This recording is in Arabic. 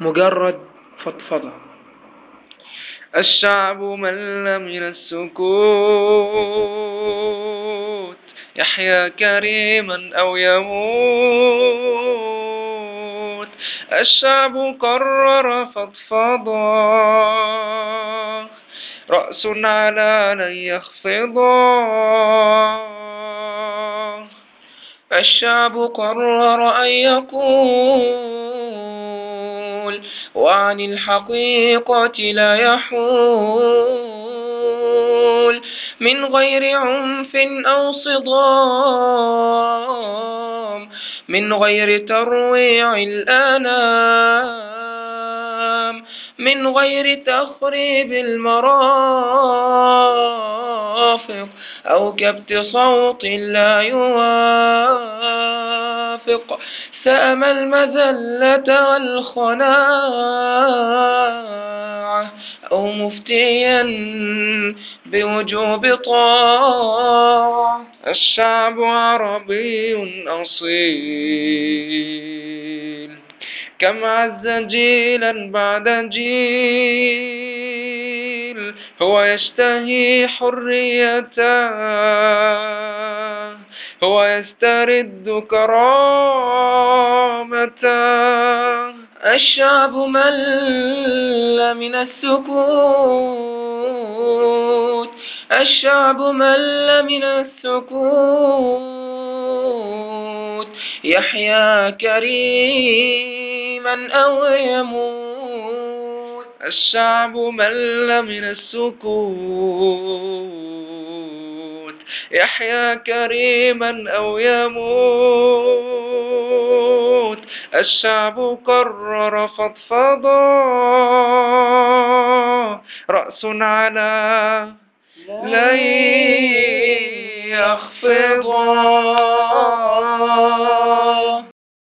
مجرد فضفضة. الشعب مل من السكوت. يحيا كريما أو يموت. الشعب قرر فضفضا رأس على لن يخفضا الشعب قرر أن يقول وعن الحقيقة لا يحول من غير عنف أو صدام من غير ترويع الآلام من غير تخريب المرافق أو كبت صوت لا يوافق سأم المذلة والخناعة أو مفتيا بوجوب طاعة. الشعب عربي أصيل كم عز جيلا بعد جيل هو يشتهي حريته هو يسترد كرامته. الشعب مل من السكوت. الشعب مل من السكوت. يحيا كريما أو يموت. الشعب مل من السكوت. يحيا كريما أو يموت. الشعب قرر فضفضا. رأس على لن يخفضا.